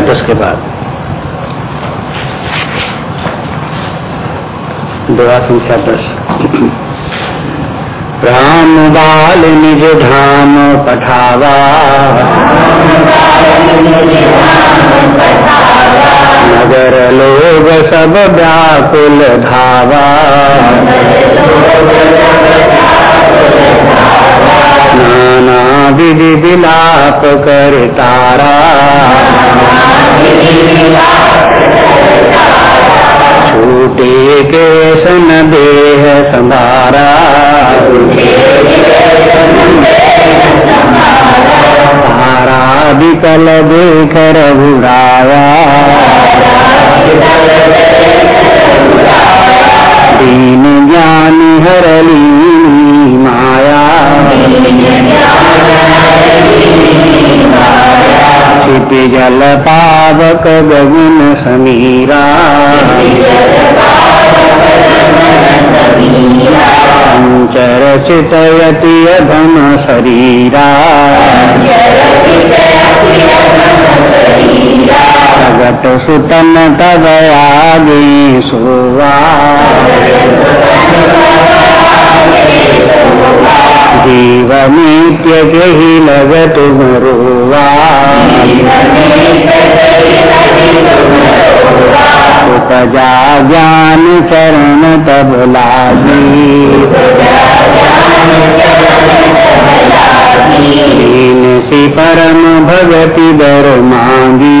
दस के बाद। दुआ संख्या दस। राम बाल निज धाम पठावा। नगर लोग सब व्याकुल धावा। नाना विधि विलाप कर तारा। छूटे के सन देह संभारा। तारा विकल देख रघुराया जल पावक गगन समीरा। पंचर चितयति अधम शरीरा जगत सुतन तब आगे सोवा जीव नित्य के ही लगत मरुआ उपजा ज्ञान चरण तब दीन सी परम भगति दर मांगी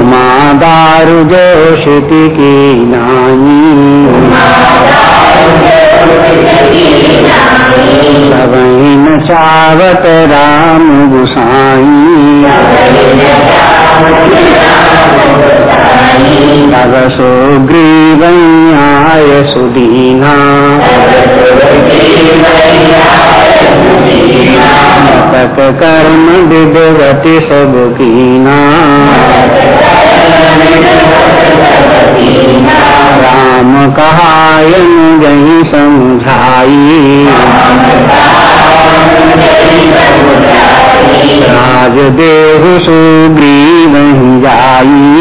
उमा दारु जोशिति की नानी सबई नचावत राम गुसाई। तब सो ग्रीवैयाय सुदीना। तक कर्म विदवती सब कीना राम कहायन गई समझाई। राज देह सुग्रीव जाई।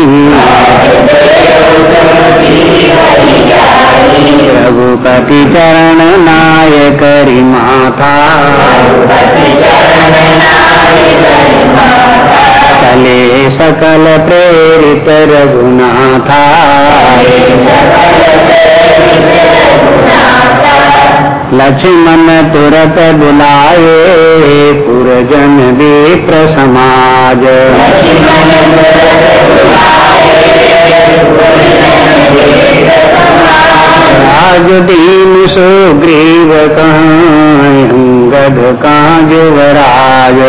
रघुपति चरण नायक माथा चले सकल प्रेरित रघुनाथा लक्ष्मण तुरत बुलाए पुरजन विप्र समाज। राज दीन सुग्रीव कंगध का युवराज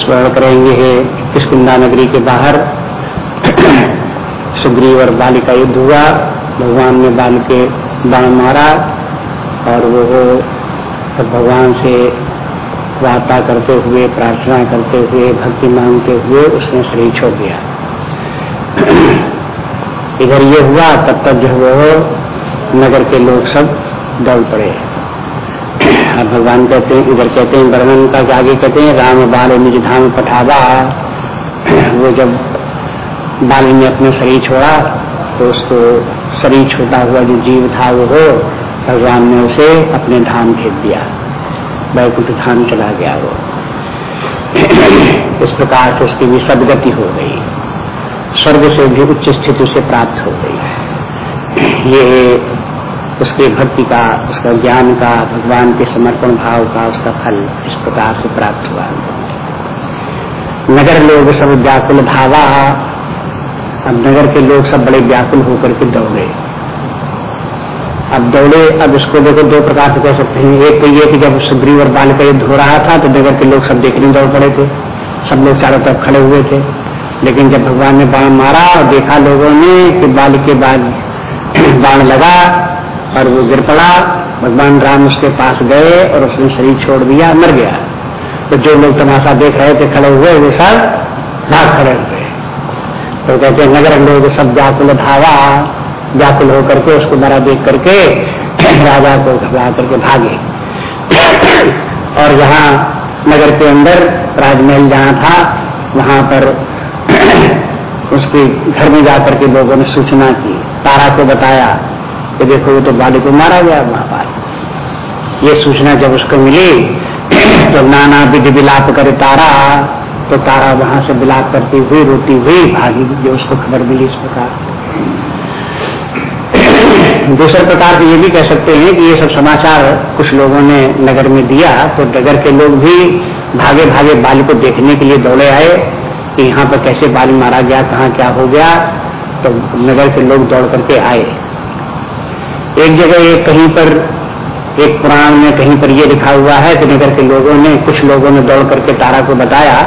स्मरण करेंगे है किसकुंदा नगरी के बाहर। सुग्रीव और बाली का युद्ध हुआ, भगवान ने बाल के बाण मारा और वो तब भगवान से वार्ता करते हुए, प्रार्थना करते हुए, भक्ति मांगते हुए उसने शरीर छोड़ दिया। इधर ये हुआ, तब तक जो वो नगर के लोग सब दौड़ पड़े। अब भगवान कहते हैं, इधर कहते हैं, वर्णन का आगे कहते हैं, राम बाल निज धाम पठावा। वो जब बाल ने अपने शरीर छोड़ा तो उसको शरीर छोटा हुआ जो जीव था वो हो, भगवान ने उसे अपने धाम भेज दिया। वैकुंठ धाम चला गया वो। इस प्रकार से उसकी भी सदगति हो गई। स्वर्ग से भी उच्च स्थिति उसे प्राप्त हो गई। ये उसके भक्ति का, उसका ज्ञान का, भगवान के समर्पण भाव का उसका फल इस प्रकार से प्राप्त हुआ। नगर लोग सब व्याकुल धावा अब नगर के लोग सब बड़े व्याकुल होकर के दौड़े अब दौड़े, अब इसको देखो दो प्रकार से कह सकते हैं। एक तो ये कि जब सुग्रीव और बाल का युद्ध हो रहा था तो नगर के लोग सब देखने दौड़ पड़े थे। सब लोग चारों तरफ़ खड़े हुए थे। लेकिन जब भगवान ने बाण मारा और देखा लोगों ने कि बाल के बाद बाण लगा और वो गिर पड़ा, भगवान राम उसके पास गए और उसने शरीर छोड़ दिया, मर गया। तो जो लोग तमाशा देख रहे थे, खड़े हुए, वे सब भाग खड़े हुए तो कहते हैं नगर लोग सब व्याकुल धावा। व्याकुल होकर के उसको मरा देख करके राजा को घबरा करके भागे। और जहाँ नगर के अंदर राजमहल जहाँ था, वहाँ पर उसके घर में जाकर के लोगों ने सूचना की। तारा को बताया कि देखो वो तो बाली को मारा गया वहाँ पर ये सूचना जब उसको मिली तो नाना विधि विलाप करे तारा तो तारा वहाँ से विलाप करती हुई, रोती हुई भागी, जो उसको खबर मिली इस प्रकार। दूसरे प्रकार ये भी कह सकते हैं कि ये सब समाचार कुछ लोगों ने नगर में दिया तो नगर के लोग भी भागे भागे बाली को देखने के लिए दौड़े आए कि यहाँ पर कैसे बाल मारा गया, कहाँ क्या हो गया तो नगर के लोग दौड़ करके आए। एक जगह एक कहीं पर, एक पुराण में कहीं पर ये लिखा हुआ है कि नगर के लोगों ने, कुछ लोगों ने दौड़ करके तारा को बताया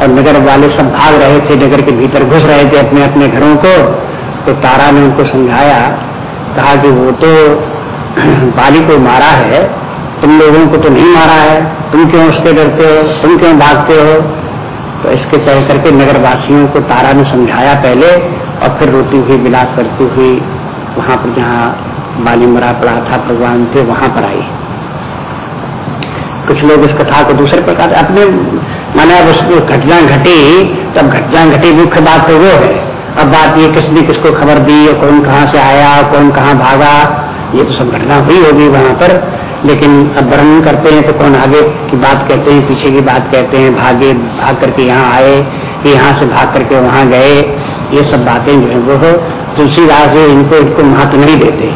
और नगर वाले सब भाग रहे थे, नगर के भीतर घुस रहे थे अपने अपने घरों को तो तारा ने उनको समझाया, कहा कि वो तो बाली को मारा है, तुम लोगों को तो नहीं मारा है, तुम क्यों उसके डरते हो, तुम क्यों भागते हो? तो इसके तय करके नगर वासियों को तारा ने समझाया पहले, और फिर रोती हुई विलास करती हुई, वहाँ पर जहाँ बाली मरा पड़ा था, भगवान थे वहाँ पर आई। कुछ लोग इस कथा को दूसरे प्रकार, अपने माने अब उसको घटना घटी, तब घटना घटी, मुख्य बात तो वो है। अब बात ये किसने किसको खबर दी, और कौन कहाँ से आया कौन कहाँ भागा, ये तो सब घटना हुई होगी वहाँ पर। लेकिन अब वर्णन करते हैं तो कौन आगे की बात कहते हैं, पीछे की बात कहते हैं, भागे, भाग करके यहाँ आए यहाँ से भाग करके वहाँ गए, ये सब बातें जो है वो तुलसीदास इनको इनको महत्व नहीं देते।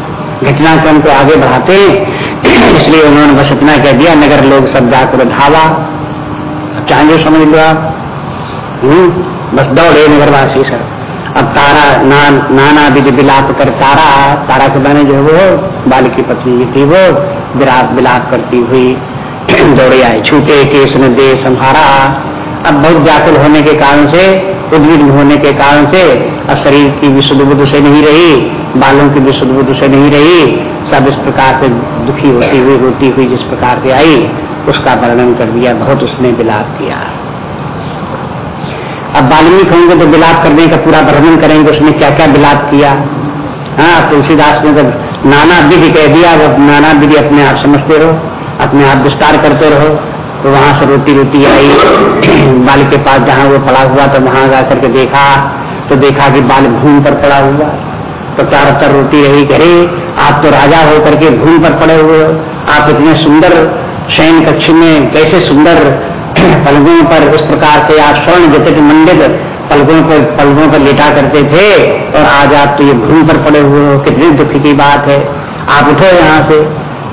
घटनाक्रम को आगे बढ़ाते हैं। इसलिए उन्होंने बस इतना कह दिया, नगर लोग सब जाकर धावा। चाहे समझ लो आप। हम्म, बस दौड़े नगरवासी सर। अब तारा ना, नाना विधि विलाप कर तारा तारा के बने जो वो बाल की पत्नी थी वो विराट विलाप करती हुई दौड़े आए। छूटे केस ने दे संहारा। अब बहुत व्याकुल होने के कारण से उद्विग्न होने के कारण से अब शरीर की भी सुदबुद्ध से नहीं रही बालों की भी सुदबुद्ध से नहीं रही सब इस प्रकार से दुखी होती हुई रोती हुई जिस प्रकार से आई। उसका वर्णन कर दिया, बहुत उसने विलाप किया। अब वाल्मीकि होंगे तो विलाप करने का पूरा वर्णन करेंगे, उसने क्या क्या विलाप किया? हाँ तुलसीदास ने जब नाना विधि कह दिया वो नाना विधि अपने आप समझते रहो, अपने आप विस्तार करते रहो तो वहाँ से रोटी रोटी आई, बाल के पास जहाँ वो पड़ा हुआ तो वहाँ जा करके देखा तो देखा कि बाल भूमि पर पड़ा हुआ। तो चारों तरफ़ रोटी रही घरे आप तो राजा होकर के भूमि पर पड़े हुए आप इतने सुंदर शयन कक्ष में कैसे सुंदर पलगों पर उस प्रकार से आप स्वर्ण जटित मंडित पलगों पर पलगों पर लेटा करते थे और आज आप तो ये भूमि पर पड़े हुए हो, कितनी दुख की बात है। आप उठो यहाँ से,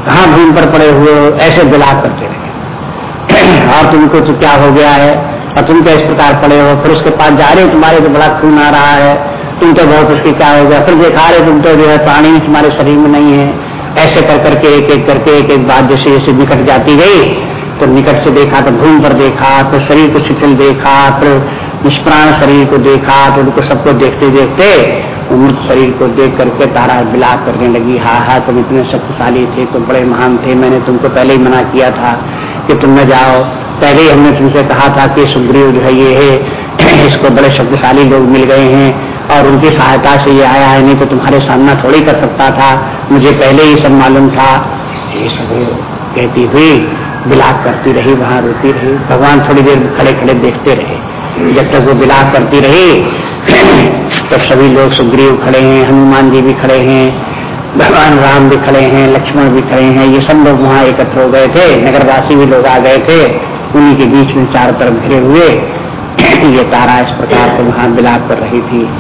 कहा भूमि पर पड़े हुए हो, ऐसे बिलाप करते रहे। और तुमको तो क्या हो गया है? और तुम क्या इस प्रकार पड़े हो? फिर उसके पास जा रहे हो, तुम्हारे तो बड़ा खून आ रहा है। तुम तो बहुत उसके क्या हो गया? फिर देखा रहे तुम तो जो है पानी तुम्हारे शरीर में नहीं है। ऐसे कर करके एक एक करके एक एक बात जैसे जैसे निकट जाती गई तो निकट से देखा तो भूमि पर देखा फिर शरीर को शिथिल देखा, फिर निष्प्राण शरीर को देखा तो उनको सबको देखते देखते मृत शरीर को देख करके तारा बिलाप करने लगी, हा हा, तुम इतने शक्तिशाली थे तुम बड़े महान थे, मैंने तुमको पहले ही मना किया था कि तुम न जाओ। पहले ही हमने तुमसे कहा था कि सुग्रीव जो है, ये है, इसको बड़े शक्तिशाली लोग मिल गए हैं और उनकी सहायता से ये आया है, नहीं तो तुम्हारे सामना थोड़ी कर सकता था। मुझे पहले ही सब मालूम था। ये सब कहती हुई बिलाप करती रही, वहाँ रोती रही। भगवान थोड़ी देर खड़े खड़े देखते रहे। जब तक वो बिलाप करती रही, तब सभी लोग सुग्रीव खड़े हैं, हनुमान जी भी खड़े हैं, भगवान राम भी खड़े हैं, लक्ष्मण भी खड़े हैं। ये सब लोग वहाँ एकत्र हो गए थे। नगरवासी भी लोग आ गए थे। उन्हीं के बीच में चारों तरफ़ घिरे हुए। ये तारा इस प्रकार से वहाँ बिलाप कर रही थी।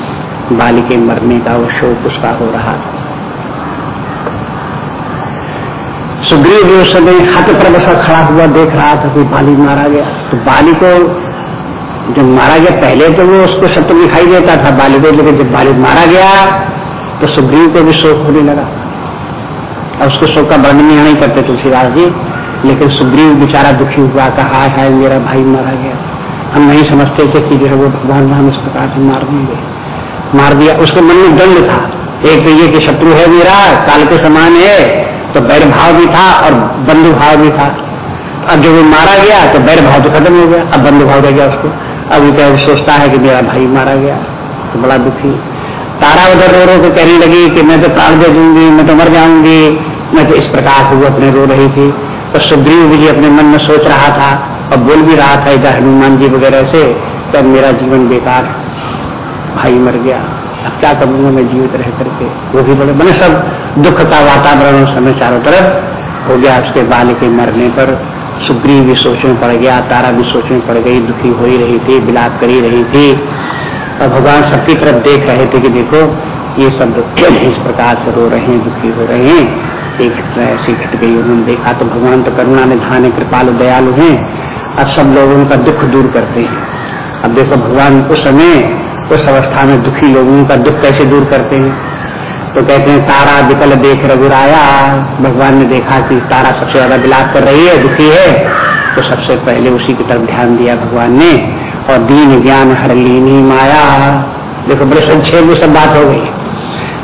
बाली के मरने का वो शोक उसका हो रहा था। सुग्रीव उस समय हाथ पर बसा खड़ा हुआ देख रहा था कि बाली मारा गया। तो बाली को जब मारा गया, पहले तो वो उसको शत्रु दिखाई देता था बाली को, लेकिन जब बाली मारा गया तो सुग्रीव को भी शोक होने लगा। और उसको शोक का वर्णन नहीं करते तुलसीदास जी, लेकिन सुग्रीव बेचारा दुखी हुआ, कहा, हाय, मेरा भाई मारा गया। हम नहीं समझते थे कि जो है वो भगवान राम इस प्रकार से मार देंगे मार दिया। उसके मन में दंड था। एक तो ये कि शत्रु है मेरा, काल के समान है तो बैर भाव भी था और बंधु भाव भी था। अब जब वो मारा गया तो बैर भाव तो खत्म हो गया। अब बंधु भाव रह गया उसको। अब क्या सोचता है कि मेरा भाई मारा गया। तो बड़ा दुखी। तारा उधर रो रो के कहने लगी कि मैं तो प्राण दे दूँगी, मैं तो मर जाऊँगी। मैं तो इस प्रकार से वो अपने रो रही थी। तो सुग्रीव जी अपने मन में सोच रहा था और बोल भी रहा था, इधर हनुमान जी वगैरह से, तब मेरा जीवन बेकार भाई मर गया। अब क्या करूँगा मैं? जीवित रह करके। वो भी बोले मैंने सब दुख का वातावरण उस समय चारों तरफ़ हो गया। उसके बाल के मरने पर सुग्रीव भी सोच में पड़ गया, तारा भी सोच में पड़ गई। दुखी हो ही रही थी बिलाप करी रही थी। और भगवान सबकी तरफ़ देख रहे थे कि देखो, ये सब इस प्रकार से रो रहे हैं, दुखी हो रहे हैं। एक घटना ऐसी घट गई उन्होंने देखा तो भगवान तो करुणा निधान कृपालु, दयालु हैं। अब सब लोगों का दुख दूर करते हैं। अब देखो, भगवान उस समय उस अवस्था में दुखी लोगों का दुख कैसे दूर करते हैं? तो कहते हैं, तारा विकल देख रघुराया। भगवान ने देखा कि तारा सबसे ज़्यादा विलाप कर रही है, दुखी है। तो सबसे पहले उसी की तरफ़ ध्यान दिया भगवान ने और दीन ज्ञान हर लीनी माया। देखो, बड़े संक्षेप में सब बात हो गई।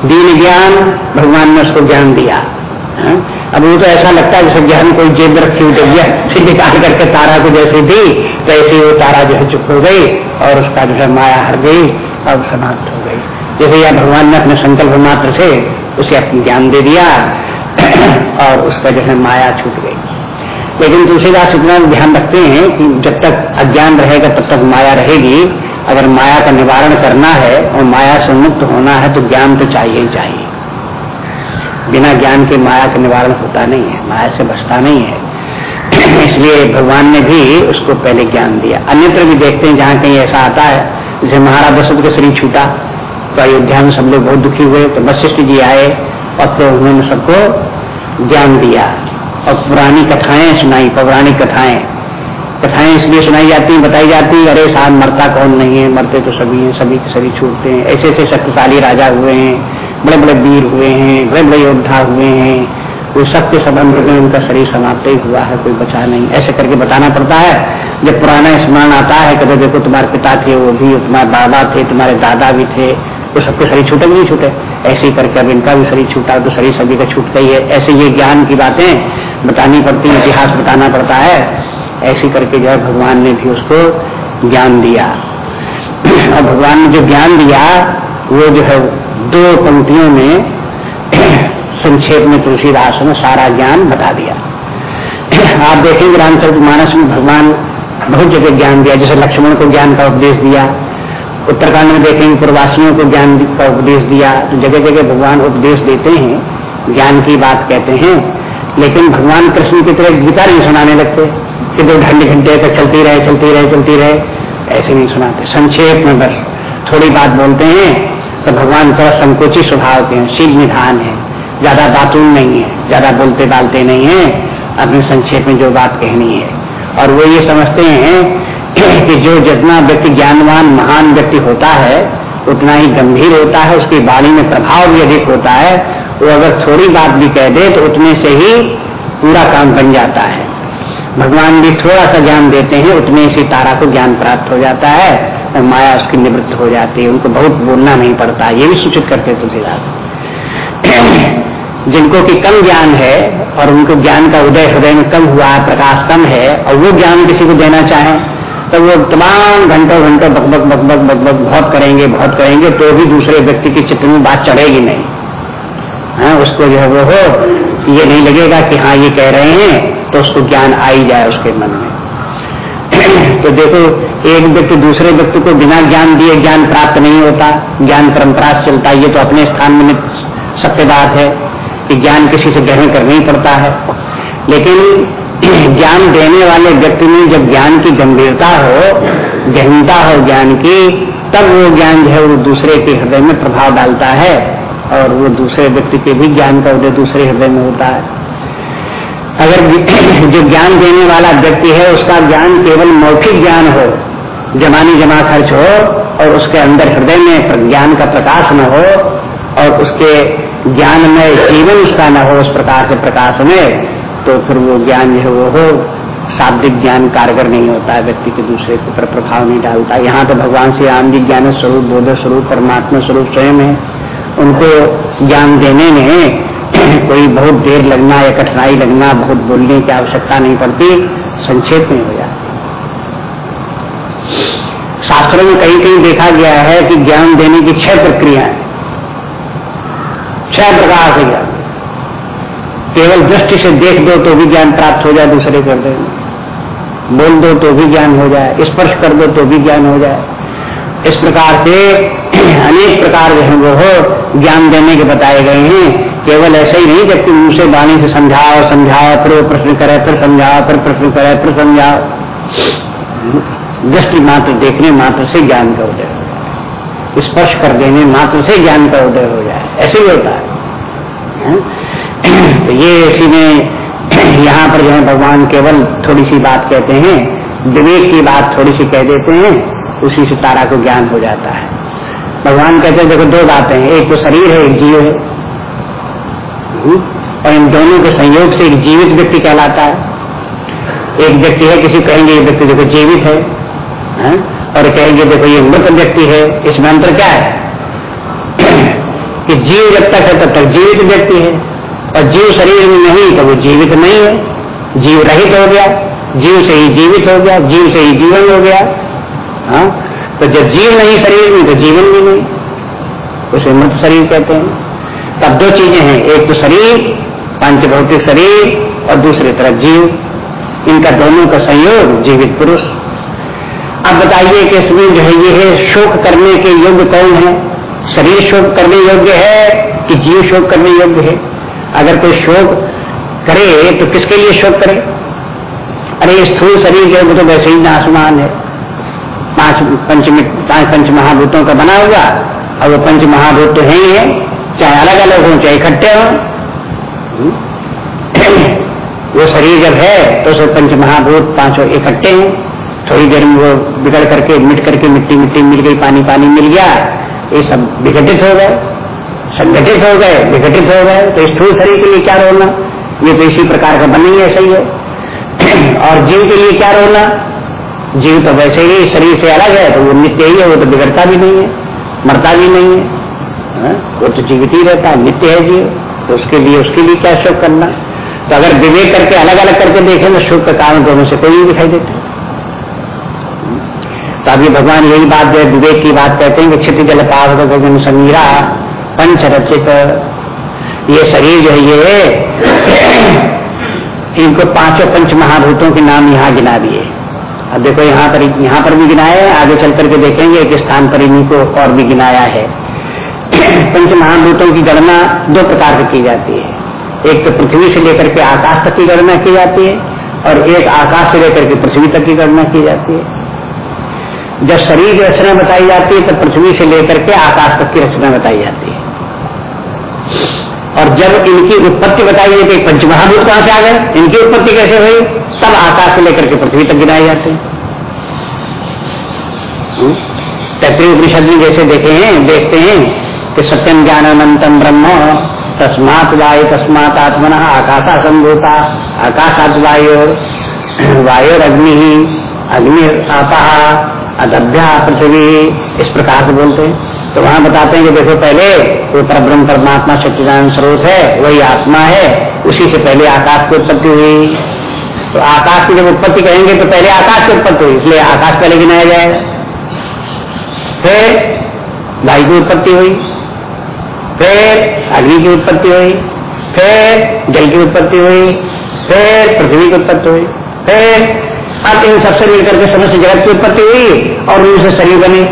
दीन ज्ञान, भगवान ने उसको ज्ञान दिया। है? अब वो तो ऐसा लगता है जैसे ज्ञान कोई जेब रखी हुई गया फिर निकाल करके तारा को जैसे दी तो ऐसे वो तारा जो है चुप हो गई और उसका जो है माया हर गई, अब समाप्त हो गई। जैसे यह भगवान ने अपने संकल्प मात्र से उसे अपनी ज्ञान दे दिया और उसका जो है माया छूट गई। लेकिन तुलसीदास इतना ध्यान रखते हैं कि जब तक अज्ञान रहेगा तब तक माया रहेगी। अगर माया का निवारण करना है और माया से मुक्त होना है तो ज्ञान तो चाहिए ही चाहिए। बिना ज्ञान के माया का निवारण होता नहीं है, माया से बचता नहीं है। इसलिए भगवान ने भी उसको पहले ज्ञान दिया। अन्यत्र भी देखते हैं, जहाँ कहीं ऐसा आता है, जैसे महाराज दशरथ का शरीर छूटा तो अयोध्या में सब लोग बहुत दुखी हुए तो वशिष्ठ जी आए और फिर उन्होंने सबको ज्ञान दिया। और पुरानी कथाएँ सुनाई, पौराणिक कथाएँ। कथाएँ इसलिए सुनाई जाती हैं, बताई जाती अरे साहब मरता कौन नहीं है? मरते तो सभी हैं, सभी के सभी छूटते हैं। ऐसे ऐसे शक्तिशाली राजा हुए हैं बड़े बड़े वीर हुए हैं बड़े बड़े योद्धा हुए हैं, वो सबके सब अंत में उनका शरीर समाप्त ही हुआ है, कोई बचा नहीं। ऐसे करके बताना पड़ता है, जब पुराना स्मरण आता है कभी देखो तुम्हारे पिता थे, वो भी, तुम्हारे बाबा थे, तुम्हारे दादा भी थे तो सबके शरीर छूटे नहीं छूटे? ऐसे ही करके अब इनका भी शरीर छूटा तो शरीर सभी का छूटता ही है। ऐसे ये ज्ञान की बातें बतानी पड़ती है, इतिहास बताना पड़ता है। ऐसी करके जो है भगवान ने भी उसको ज्ञान दिया। और भगवान ने जो ज्ञान दिया, वो जो है दो पंक्तियों में संक्षेप में तुलसीदास ने सारा ज्ञान बता दिया। आप देखेंगे रामचरित मानस में भगवान बहुत जगह ज्ञान दिया, जैसे लक्ष्मण को ज्ञान का उपदेश दिया, उत्तरकांड में देखेंगे पूर्वासियों को ज्ञान का उपदेश दिया तो जगह जगह भगवान उपदेश देते हैं, ज्ञान की बात कहते हैं, लेकिन भगवान कृष्ण की तरह गीता नहीं सुनाने लगते, कि दो ढंडी घंटे तक चलती रहे चलती रहे चलती रहे, ऐसे नहीं सुनाते। संक्षेप में बस थोड़ी बात बोलते हैं तो भगवान थोड़ा संकोची स्वभाव के हैं, शील निधान है, ज़्यादा बातून नहीं है, ज़्यादा बोलते डालते नहीं है, अपने संक्षेप में जो बात कहनी है। और वो ये समझते हैं कि जो जितना व्यक्ति ज्ञानवान, महान व्यक्ति होता है, उतना ही गंभीर होता है, उसकी वाणी में प्रभाव भी अधिक होता है। वो अगर थोड़ी बात भी कह दे तो उतने से ही पूरा काम बन जाता है। भगवान भी थोड़ा सा ज्ञान देते हैं, उतने से तारा को ज्ञान प्राप्त हो जाता है। और माया उसकी निवृत्त हो जाती है, उनको बहुत बोलना नहीं पड़ता, ये भी सूचित करते तुलसीदास। जिनको की कम ज्ञान है और उनको ज्ञान का उदय हृदय में कम हुआ प्रकाश कम है, और वो ज्ञान किसी को देना चाहे तो वो तमाम घंटों घंटों बकबक बकबक बकबक बहुत करेंगे बहुत करेंगे तो भी दूसरे व्यक्ति की चित्र में बात चढ़ेगी नहीं। हाँ उसको जो है वो हो ये नहीं लगेगा कि हाँ ये कह रहे हैं तो उसको ज्ञान आ ही जाए उसके मन में। तो देखो, एक व्यक्ति दूसरे व्यक्ति को बिना ज्ञान दिए ज्ञान प्राप्त नहीं होता। ज्ञान परंपरा से चलता ये तो अपने स्थान में सत्य बात है कि ज्ञान किसी से ग्रहण करना ही पड़ता है। लेकिन ज्ञान देने वाले व्यक्ति में जब ज्ञान की गंभीरता हो, गहनता हो ज्ञान की, तब वो ज्ञान जो है वो दूसरे के हृदय में प्रभाव डालता है और वो दूसरे व्यक्ति के भी ज्ञान का उदय दूसरे हृदय में होता है। अगर जो ज्ञान देने वाला व्यक्ति है, उसका ज्ञान केवल मौखिक ज्ञान हो, जमानी जमा खर्च हो, और उसके अंदर हृदय में ज्ञान का प्रकाश न हो, और उसके ज्ञान में जीवन उसका न हो, उस प्रकार से प्रकाश में तो फिर वो ज्ञान जो है वो हो। शाब्दिक ज्ञान कारगर नहीं होता है, व्यक्ति के दूसरे के ऊपर प्रभाव नहीं डालता। यहाँ तो भगवान श्री राम जी ज्ञान स्वरूप, बोध स्वरूप, परमात्मा स्वरूप स्वयं है। उनको ज्ञान देने में कोई बहुत देर लगना या कठिनाई लगना, बहुत बोलने की आवश्यकता नहीं पड़ती, संक्षेप में हो जाती शास्त्रों में कहीं कहीं देखा गया है कि ज्ञान देने की छह प्रक्रियाएँ छह प्रकार से ज्ञान केवल दृष्टि से देख दो तो भी ज्ञान प्राप्त हो जाए, दूसरे कर दे बोल दो तो भी ज्ञान हो जाए, स्पर्श कर दो तो भी ज्ञान हो जाए। इस प्रकार से अनेक प्रकार जो है वो ज्ञान देने के बताए गए हैं। केवल ऐसा ही नहीं जबकि मुँह से वाणी से समझाओ समझाओ, फिर वो प्रश्न करे, फिर समझाओ, फिर प्रश्न करे, फिर समझाओ। दृष्टि मात्र देखने, मात्र से ज्ञान का उदय हो जाए। स्पर्श कर देने, मात्र से ज्ञान का उदय हो जाए। ऐसे ही होता है? तो ये इसी में यहाँ पर जो है भगवान केवल थोड़ी सी बात कहते हैं, विवेक की बात थोड़ी सी कह देते हैं, उसी से तारा को ज्ञान हो जाता है। भगवान कहते हैं, देखो दो बातें हैं, एक तो शरीर है, एक जीव है? और इन दोनों के संयोग से एक जीवित व्यक्ति कहलाता है। एक व्यक्ति है किसी कहेंगे ये व्यक्ति देखो जीवित है, है? और कहेंगे देखो ये मृत व्यक्ति है। इसमें अंतर क्या है? कि जीव जब तक है तब तक जीवित व्यक्ति है। और जीव शरीर में नहीं तो वो जीवित नहीं है। जीव रहित हो गया जीव से ही जीवित हो गया जीव से ही जीवन हो गया हा? तो जब जीव नहीं शरीर में तो जीवन भी नहीं। उसे मृत शरीर कहते हैं। तब दो चीज़ें हैं, एक तो शरीर पंच भौतिक शरीर और दूसरी तरफ़ जीव। इनका दोनों का संयोग जीवित पुरुष। अब बताइए कि इसमें जो है, ये है शोक करने के योग्य कौन है? शरीर शोक करने योग्य है कि जीव शोक करने योग्य है? अगर कोई शोक करे तो किसके लिए शोक करे? अरे स्थूल शरीर जो तो वैसे ही नासमान है। पाँच पंच पाँच पंच महाभूतों का बना हुआ, और वो पंच महाभूत तो है ही है। चाहे अलग अलग हो, चाहे इकट्ठे हो। वो शरीर जब है तो उसमें पंच महाभूत पाँचों इकट्ठे हैं। थोड़ी देर में वो बिगड़ करके, मिट करके मिट्टी मिट्टी मिल गई, पानी पानी मिल गया, ये सब विघटित हो गए। संगठित हो गए, विघटित हो गए। तो स्थूल शरीर के लिए क्या रोना? ये तो इसी प्रकार का बनी है, सही है। और जीव के लिए क्या रोना? जीव तो वैसे ही शरीर से अलग है तो वो नित्य ही है, वो तो बिगड़ता भी नहीं है, मरता भी नहीं है। हा? वो तो जीवित ही रहता है, नित्य है जीव। तो उसके लिए उसके लिए क्या शोक करना तो अगर विवेक करके अलग अलग करके देखें तो शोक का कारण दोनों से कोई नहीं दिखाई देता। तो अभी भगवान यही बात जो विवेक की बात कहते हैं कि क्षति जल पाव गगन समीरा पंच रचित ये शरीर जो है, ये इनको पाँचों पंच महाभूतों के नाम यहाँ गिना दिए। अब देखो, यहाँ पर यहाँ पर भी गिनाया है, आगे चल करके देखेंगे, एक स्थान पर इन्हीं को और भी गिनाया है। पंच महाभूतों की गणना दो प्रकार से की जाती है। एक तो पृथ्वी से लेकर के आकाश तक की गणना की जाती है और एक आकाश से लेकर के पृथ्वी तक की गणना की जाती है। जब शरीर की रचना बताई जाती है तो पृथ्वी से लेकर के आकाश तक की रचना बताई जाती है। और जब इनकी उत्पत्ति बताई जाती है पंचमहाभूत कहाँ से आ गए, इनकी उत्पत्ति कैसे हुई, तब आकाश से लेकर के पृथ्वी तक गिनाए जाते हैं। हम्म? तैतृय उपनिषद में जैसे देखे हैं, देखते हैं कि सत्यम ज्ञान अनंतम ब्रह्म। तस्मात वायु, तस्मात आत्मन आकाशा संभूता आकाशात वायु वायु अग्नि, आपा, अदभ्या पृथ्वी। इस प्रकार से बोलते हैं। तो वहाँ बताते हैं कि देखो, पहले वो परब्रह्म, परमात्मा सच्चिदान स्रोत है, वही आत्मा है, उसी से पहले आकाश की उत्पत्ति हुई। तो आकाश की जब उत्पत्ति कहेंगे तो पहले आकाश की उत्पत्ति हुई, इसलिए आकाश पहले गिनाया जाएगा। फिर वायु की उत्पत्ति हुई। फिर अग्नि की उत्पत्ति हुई, फिर जल की उत्पत्ति हुई, फिर पृथ्वी की उत्पत्ति हुई, फिर अब इन सबसे मिलकर के समस्त जगत की उत्पत्ति हुई और उनसे शरीर बने।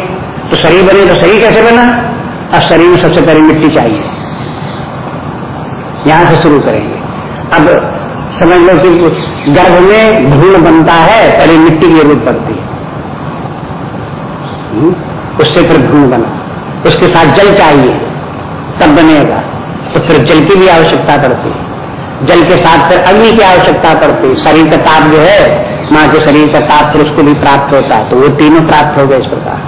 तो शरीर बने तो शरीर कैसे बना? अब शरीर में सबसे पहले मिट्टी चाहिए। यहाँ से शुरू करेंगे। अब समझ लो कि गर्भ में भ्रूण बनता है, पहले मिट्टी की ज़रूरत पड़ती है। हम्म? उससे फिर भ्रूण बना। उसके साथ जल चाहिए। तब बनेगा। तो फिर जल की भी आवश्यकता पड़ती। है जल के साथ फिर अग्नि की आवश्यकता पड़ती। है शरीर का ताप जो है, माँ के शरीर का ताप फिर उसको भी प्राप्त होता है। तो वो तीनों प्राप्त हो गए इस प्रकार।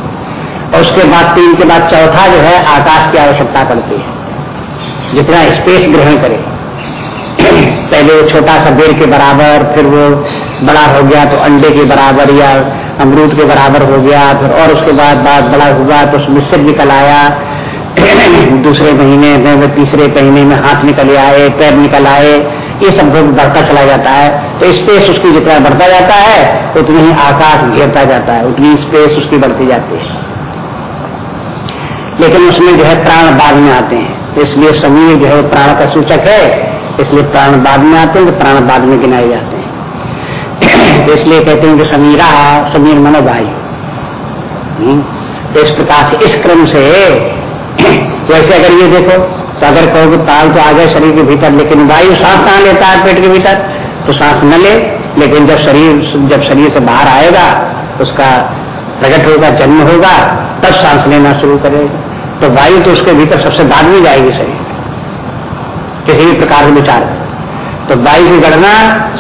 और उसके बाद तीन के बाद चौथा जो है, आकाश की आवश्यकता पड़ती है। जितना स्पेस ग्रहण करे। पहले वो छोटा सा बेर के बराबर, फिर वो बड़ा हो गया तो अंडे के बराबर या अमरूद के बराबर हो गया, फिर और उसके बाद बाद बड़ा हुआ तो उसमें निकल आया। दूसरे महीने में वो तीसरे महीने में हाथ निकल आए पैर निकल आए ये सब बढ़ता चला जाता है। तो स्पेस उसकी जितना बढ़ता जाता है उतनी ही आकाश घेरता जाता है उतनी स्पेस उसकी बढ़ती जाती है। लेकिन उसमें जो है प्राण बाद में आते हैं। इसलिए समीर जो है प्राण का सूचक है इसलिए प्राण बाद में आते हैं तो प्राण बाद में गिनाए जाते हैं। तो इसलिए कहते हैं कि समीरा समीर मनोभाई। हम्म, तो इस प्रकार से इस क्रम से वैसे अगर ये देखो तो अगर कहो ताल तो आ गए शरीर के भीतर, लेकिन वायु सांस कहाँ लेता है पेट के भीतर तो सांस न ले। लेकिन जब शरीर जब शरीर से बाहर आएगा, उसका प्रकट होगा, जन्म होगा, तब सांस लेना शुरू करेगा। तो वायु तो उसके भीतर सबसे बाद में जाएगी शरीर। किसी भी प्रकार के विचार तो वायु की गणना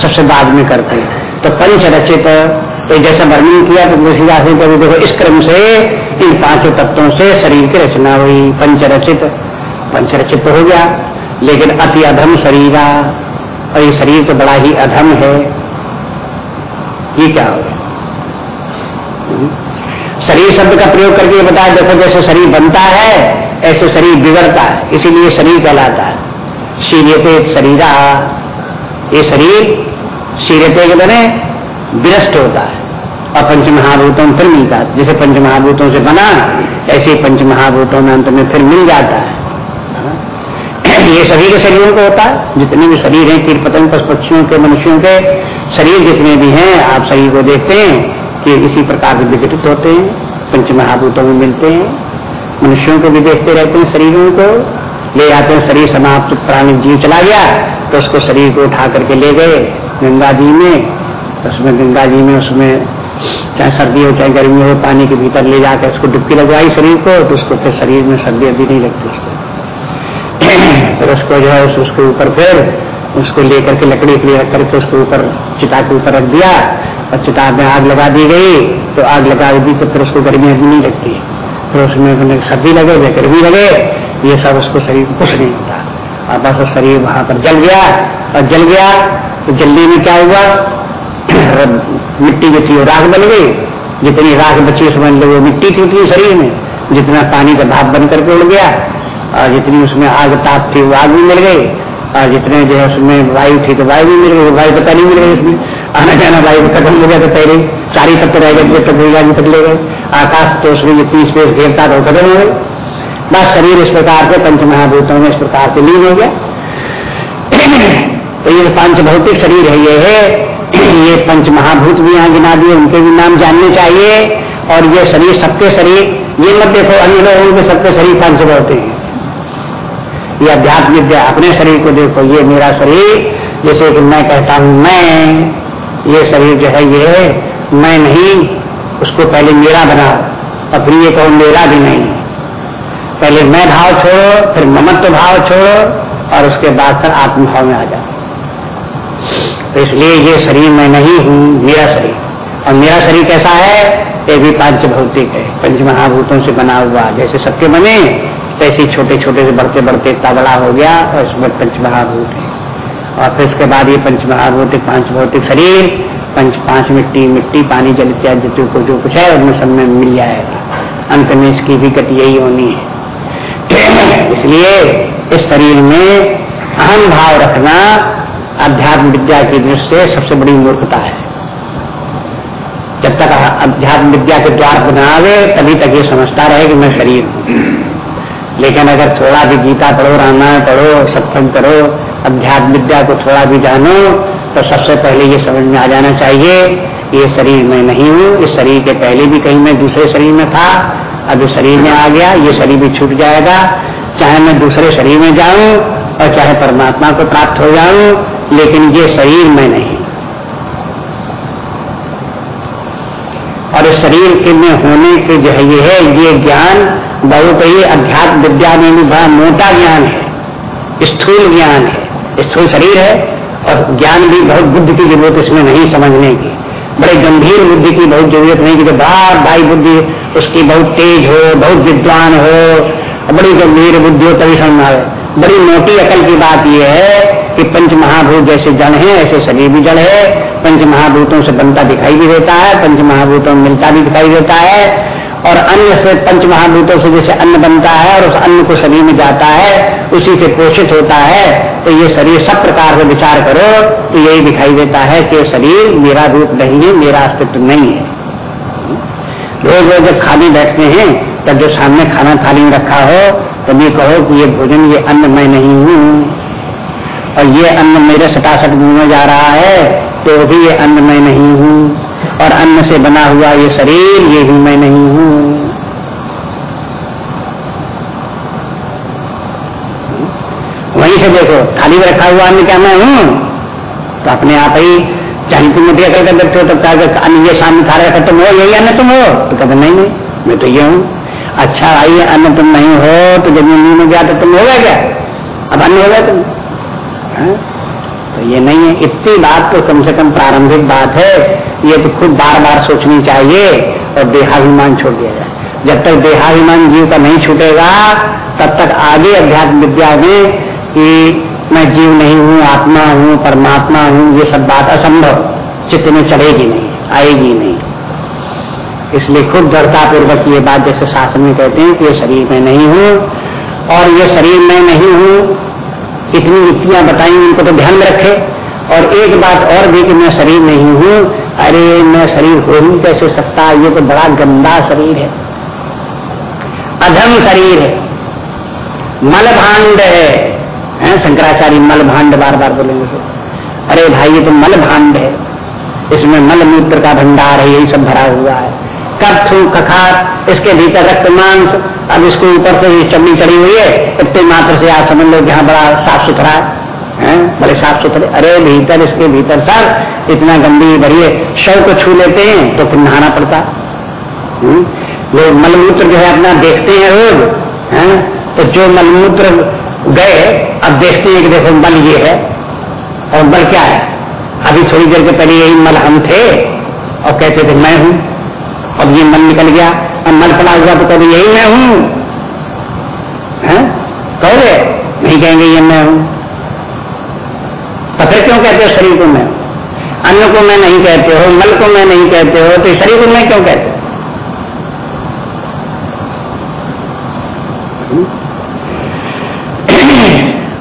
सबसे बाद में करते हैं। तो पंच रचित तो जैसा वर्णन किया तो ने कभी देखो, इस क्रम से इन पाँचों तत्वों से शरीर की रचना हुई, पंचरचित। पंचरचित पंच रचित हो गया, लेकिन अति अधम शरीरा और ये शरीर तो बड़ा ही अधम है। ये क्या हो गया? शरीर शब्द का प्रयोग करके ये बताया, देखो जैसे शरीर बनता है, ऐसे शरीर बिगड़ता है, इसीलिए शरीर कहलाता है। शीर्यते शरीरा। ये शरीर शीर्यते के बने विरष्ट होता है। और पंच महाभूतों में फिर मिलता है। जैसे पंच महाभूतों से बना, ऐसे पंच महाभूतों में अंत में फिर मिल जाता है। ये सभी के शरीरों को होता है। जितने भी शरीर हैं कीट पतंग पशु पक्षियों के, मनुष्यों के, शरीर जितने भी हैं, आप शरीर को देखते हैं कि इसी प्रकार के विघटित होते हैं पंच महाभूतों में मिलते हैं। मनुष्यों को भी देखते रहते हैं शरीरों को। ले जाते हैं, शरीर समाप्त प्राणी जीव चला गया तो उसको शरीर को उठा करके ले गए गंगा जी में। उसमें गंगा जी में उसमें चाहे सर्दी हो, चाहे गर्मी हो, पानी के भीतर ले जाकर उसको डुबकी लगवाई शरीर को तो उसको फिर शरीर में सर्दी अभी नहीं लगती उसको। फिर उसको जो है उसके ऊपर फिर उसको लेकर के लकड़ी लकड़ी रख करके उसके ऊपर चिता के ऊपर रख दिया, और चिता में आग लगा दी गई तो आग लगा दी तो फिर उसको गर्मी अभी नहीं लगती। फिर उसमें सर्दी लगे या गर्मी लगे, ये सब उसको शरीर को कुछ नहीं होता। और बस शरीर वहाँ पर जल गया, और जल गया तो जल्दी में क्या हुआ? मिट्टी जो थी वो राख बन गई। जितनी राख बची समझ लो वो मिट्टी थी उतनी शरीर में। जितना पानी का भाप बन करके उड़ गया, और जितनी उसमें आग ताप थी, वो आग भी मिल गई। और जितने जो है उसमें वायु थी तो वायु भी मिल गई वायु पता नहीं मिल गई उसमें। आना जाना वायु खत्म हो गया तो पहले सारी तत्व रह गए तब भी तक ले गए। आकाश तो उसमें जितनी स्पेस घेरता था वो खत्म हो गई। बस शरीर इस प्रकार से पंच महाभूतों में इस प्रकार से लीन हो गया। तो ये पाँच भौतिक शरीर है, ये है ये पंच महाभूत भी यहाँ गिना दिए, उनके भी नाम जानने चाहिए, और ये शरीर सबके शरीर, ये मत देखो, अन्य लोगों के सबके शरीर पंच होते हैं? ये अध्यात्म विद्या अपने शरीर को देखो, ये मेरा शरीर, जैसे कि मैं कहता हूँ, मैं, ये शरीर जो है, ये मैं नहीं, उसको पहले मेरा बनाओ और फिर ये कहो, मेरा भी नहीं। पहले मैं भाव छोड़ो, फिर ममत्व भाव छोड़ो, और उसके बाद फिर आत्मभाव में आ जाओ। तो इसलिए ये शरीर मैं नहीं हूँ, मेरा शरीर। और मेरा शरीर कैसा है? ये भी पाँच भौतिक है पंच महाभूतों से बना हुआ। जैसे सबके बने, तैसे छोटे छोटे से बढ़ते बढ़ते इतना बड़ा हो गया, और इसमें पंच महाभूत है। और फिर इसके बाद ये पंच महाभूतिक पाँच भौतिक शरीर, पंच, पाँच मिट्टी मिट्टी, पानी, जल इत्यादि को जो कुछ है, उनमें सब में मिल जाएगा। अंत में इसकी भी गति यही होनी है। इसलिए इस शरीर में अहम भाव रखना अध्यात्म विद्या की दृष्टि से सबसे बड़ी मूर्खता है। जब तक अध्यात्म विद्या के द्वार बनावे तभी तक ये समझता रहे कि मैं शरीर हूँ। लेकिन अगर थोड़ा भी गीता पढ़ो, रामायण पढ़ो, सत्संग करो, अध्यात्म विद्या को थोड़ा भी जानो तो सबसे पहले ये समझ में आ जाना चाहिए, ये शरीर में नहीं हूँ, इस शरीर के पहले भी कहीं मैं दूसरे शरीर में था, अब इस शरीर में आ गया, ये शरीर भी छूट जाएगा। चाहे मैं दूसरे शरीर में जाऊँ, और चाहे परमात्मा को प्राप्त हो जाऊँ लेकिन ये शरीर में नहीं। और इस शरीर के में होने के जो है, ये है, ये ज्ञान, बहुत ही अध्यात्म विद्या में भी बड़ा मोटा ज्ञान है, स्थूल ज्ञान है। स्थूल शरीर है, और ज्ञान भी बहुत बुद्धि की ज़रूरत इसमें नहीं समझने की। बड़े गंभीर बुद्धि की बहुत ज़रूरत नहीं कि बार भाई बुद्धि उसकी बहुत तेज हो, बहुत विद्वान हो बड़ी गंभीर बुद्धि हो तभी समझ आए बड़ी मोटी अकल की बात यह है कि पंच महाभूत जैसे जड़ है, ऐसे शरीर भी जड़ है। पंच महाभूतों से बनता दिखाई भी देता है पंच महाभूतों में मिलता भी दिखाई देता है। और अन्न से पंच महाभूतों से जैसे अन्न बनता है और उस अन्न को शरीर में जाता है, उसी से पोषित होता है। तो ये शरीर सब प्रकार से विचार करो तो यही दिखाई देता है कि शरीर मेरा रूप नहीं है, मेरा अस्तित्व नहीं है। रोज रोज जब खाली बैठते हैं, तब जो सामने खाना थाली में रखा हो तब ये कहो कि ये भोजन, ये अन्न मैं नहीं हूँ। और ये अन्न मेरे सटासट मुँह में जा रहा है तो भी ये अन्न मैं नहीं हूँ। और अन्न से बना हुआ ये शरीर, ये भी मैं नहीं हूँ। वहीं से देखो, थाली में रखा हुआ अन्न क्या मैं हूँ? तो अपने आप ही चाहे तुम देख करके देखते हो, तब कहा अन्न ये सामने खा रहे तुम हो, यही अन्न तुम हो? तो कहते, नहीं नहीं, मैं तो ये हूँ। अच्छा भाई अन्न तुम नहीं हो तो जब मुँह में गया तो तुम हो गया क्या? अब अन्न हो गया तुम। हाँ? तो ये नहीं है, इतनी बात तो कम से कम प्रारंभिक बात है। ये तो खुद बार बार सोचनी चाहिए और देहाभिमान छोड़ दिया जाए। जब तक देहाभिमान जीव का नहीं छूटेगा, तब तक आगे अध्यात्म विद्या में कि मैं जीव नहीं हूँ, आत्मा हूँ, परमात्मा हूँ, ये सब बात असंभव। चित्त में चढ़ेगी नहीं, आएगी नहीं। इसलिए खुद दृढ़ता पूर्वक ये बात जैसे शास्त्र में कहते हैं कि ये शरीर में नहीं हूँ और ये शरीर में नहीं हूँ इतनी युक्तियाँ बताई उनको तो ध्यान में रखे। और एक बात और भी कि मैं शरीर नहीं हूँ। अरे मैं शरीर हो ही कैसे सकता? ये तो बड़ा गंदा शरीर है। अधम शरीर है। मल भांड है, शंकराचार्य मलभांड बार बार बोलेंगे तो। अरे भाई ये तो मल भांड है। इसमें मल मूत्र का भंडार है यही सब भरा हुआ है। कब थू इसके भीतर रक्त मांस, अब इसके ऊपर से चमड़ी चढ़ी हुई है, इतने मात्र से आप समझ लो जहाँ बड़ा साफ़ सुथरा है बड़े साफ़ सुथरे। अरे भीतर, इसके भीतर सर, इतना गंदी भरी है, शव को छू लेते हैं तो फिर नहाना पड़ता। हम्म? लोग मलमूत्र जो है अपना देखते हैं रोज, हैं तो जो मलमूत्र गए, अब देखते हैं कि देखो मल ये है, और मल क्या है? अभी थोड़ी देर के पहले यही मल हम थे, और कहते थे, मैं हूँ। अब ये मन निकल गया। अब मन पड़ा हुआ तो कभी यही मैं हूँ। कह रहे, नहीं कहेंगे ये मैं हूँ। तो फिर क्यों कहते हो शरीर को मैं? अन्न को मैं नहीं कहते हो, मल को मैं नहीं कहते हो तो शरीर को मैं क्यों कहते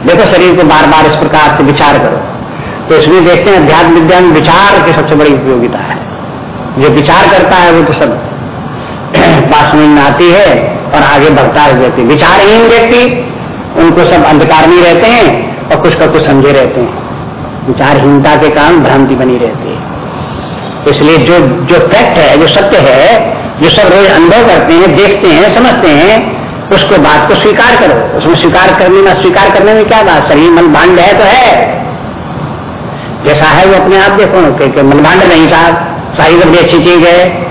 देखो, शरीर को बार बार इस प्रकार से विचार करो। तो इसमें देखते हैं, अध्यात्म विज्ञान विचार की सबसे बड़ी उपयोगिता है। जो विचार करता है वो तो सब पास में आती है और आगे बढ़ता है व्यक्ति। विचारहीन व्यक्ति, उनको सब अंधकार में रहते हैं और कुछ का कुछ समझे रहते हैं। विचारहीनता के कारण भ्रांति बनी रहती है। इसलिए जो जो फैक्ट है, जो सत्य है, जो सब रोज अनुभव करते हैं, देखते हैं, समझते हैं, उसको बात को स्वीकार करो। उसमें स्वीकार करने में स्वीकार करने में क्या बात? शरीर मन भांड है तो है। जैसा है वो अपने आप देखो मन भांड नहीं साहब सारी बड़ी अच्छी चीज़ है।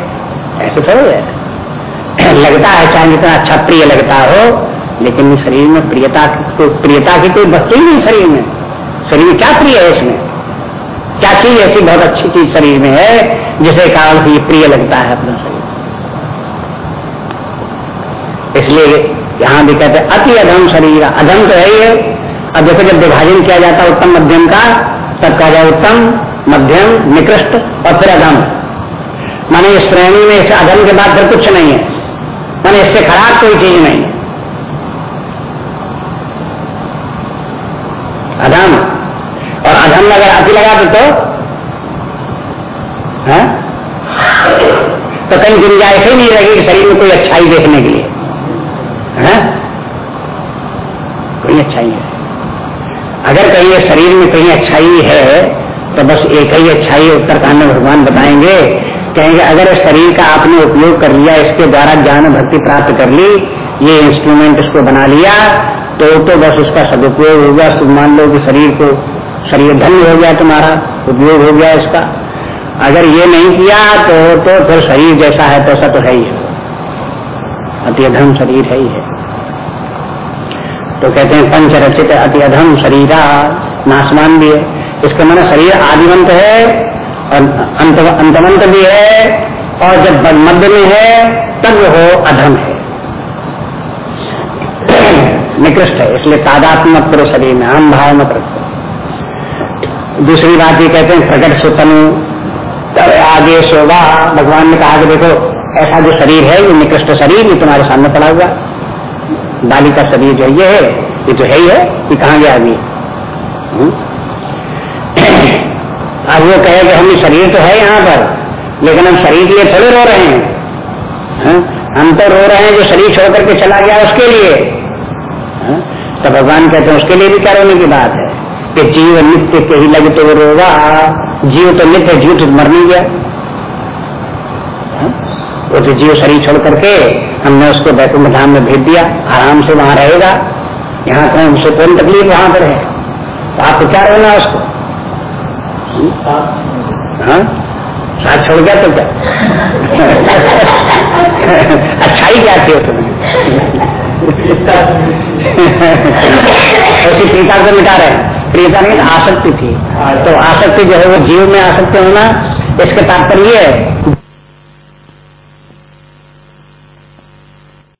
ऐसे थोड़ा है। लगता है चाहे जितना अच्छा प्रिय लगता हो, लेकिन शरीर में प्रियता की प्रियता की कोई वस्तु ही नहीं शरीर में। शरीर में क्या प्रिय है इसमें? क्या चीज़ ऐसी बहुत अच्छी चीज़ शरीर में है, जिसे कारण से प्रिय लगता है अपना शरीर? इसलिए यहाँ भी कहते अति अधम शरीर, अधम तो है ही है। अब देखो जब विभाजन किया जाता है उत्तम मध्यम का, तब कहा जाए उत्तम। मध्यम, निकृष्ट और फिर अधम। माने इस श्रेणी में इस अधम के बाद फिर कुछ नहीं है। माने इससे खराब कोई चीज़ नहीं अधम। और अधम अगर अति लगा दो तो है? तो कहीं गुंजाइश ही नहीं रहेगी कि शरीर में कोई अच्छाई देखने के लिए। है? कोई अच्छाई है। अगर कहीं शरीर में कहीं अच्छाई है तो बस एक ही अच्छाई उत्तरकांड में भगवान बताएँगे। कहेंगे, अगर शरीर का आपने उपयोग कर लिया, इसके द्वारा ज्ञान भक्ति प्राप्त कर ली, ये इंस्ट्रूमेंट इसको बना लिया तो तो बस उसका सदुपयोग हो गया। मान लो कि शरीर को, शरीर धन्य हो गया तुम्हारा, उपयोग हो गया इसका। अगर ये नहीं किया तो तो फिर शरीर जैसा है तो ऐसा तो ही है। अति अधम शरीर है ही है। तो कहते हैं पंच रचित अति अधम शरीरा, नाशमान भी है। इसका मैंने शरीर आदिवंत है और अंत, अंतवंत भी है और जब मध्य में है तब वो अधम है। निकृष्ट है इसलिए तादात्म मत करो शरीर में आम भाव मत रखो। दूसरी बात ये कहते हैं प्रकट सुतनु तब आगे शोभा। भगवान ने कहा कि देखो ऐसा जो शरीर है ये निकृष्ट शरीर ये तुम्हारे सामने पड़ा हुआ बाली का शरीर जो ये है ये तो है ही है ये कहाँ गया अभी? हम्म? अब वो कहे कि हम शरीर तो है यहाँ पर, लेकिन हम शरीर के लिए थोड़े रो रहे हैं। है? हम तो रो रहे हैं जो शरीर छोड़ करके चला गया उसके लिए। है? तो भगवान कहते हैं, उसके लिए भी क्या रोने की बात है? कि जीव नित्य के ही लगे तो रोगा, जीव तो नित्य, जीव तो मर नहीं गया। वो तो जीव शरीर छोड़ करके हमने उसको बैकुंठ धाम में भेज दिया, आराम से वहाँ रहेगा। यहाँ तो हमसे कौन तकलीफ़ वहाँ पर है? तो आपको क्या रहना उसको? हाँ? साथ छोड़ गया तो क्या? अच्छाई क्या थी उसी प्रीता को मिटा रहे प्रियता नहीं, आसक्ति थी। तो आसक्ति जो है वो जीव में आसक्ति होना, इसके तात्पर्य है